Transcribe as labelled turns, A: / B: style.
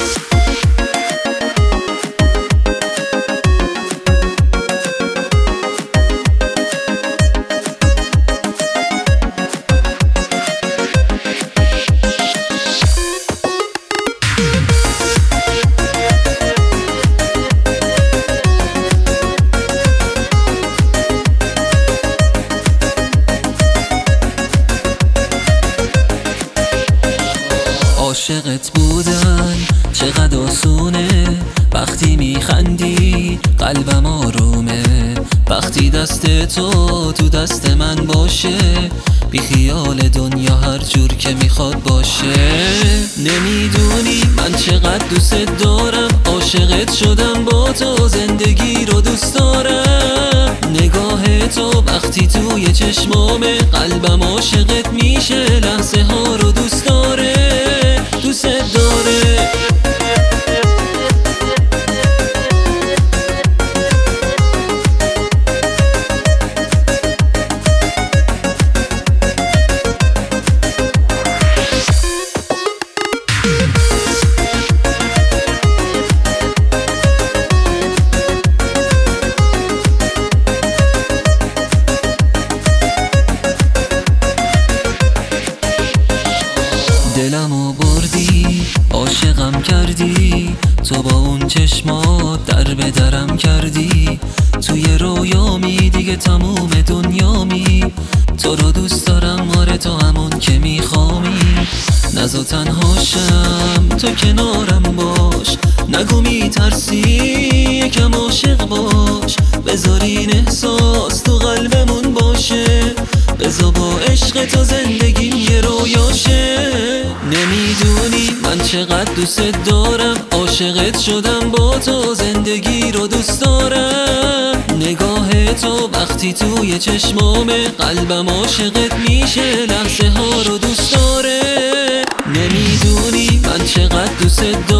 A: Bye. عاشقت بودن چقدر آسونه. وقتی میخندی قلبم آرومه. وقتی دست تو تو دست من باشه بی خیال دنیا هر جور که می‌خواد باشه. نمی‌دونی من چقدر دوست دارم. عاشقت شدم با تو زندگی رو دوست دارم. نگاه تو وقتی توی چشمامه قلبم عاشقت میشه. تو با اون چشمات در به درم کردی؟ توی رویامی دیگه تموم دنیامی تو رو دوست دارم آره تو همون که میخوامی نزا تنهاشم تو کنارم باش. نگو میترسی بذار با عشق تو زندگیم یه رویاشه. نمی‌دونی من چقدر دوست دارم. عاشقت شدم با تو زندگی رو دوست دارم. نگاه تو وقتی توی چشمامه قلبم عاشقت میشه لحظه ها رو دوست داره. نمی‌دونی من چقدر دوست دارم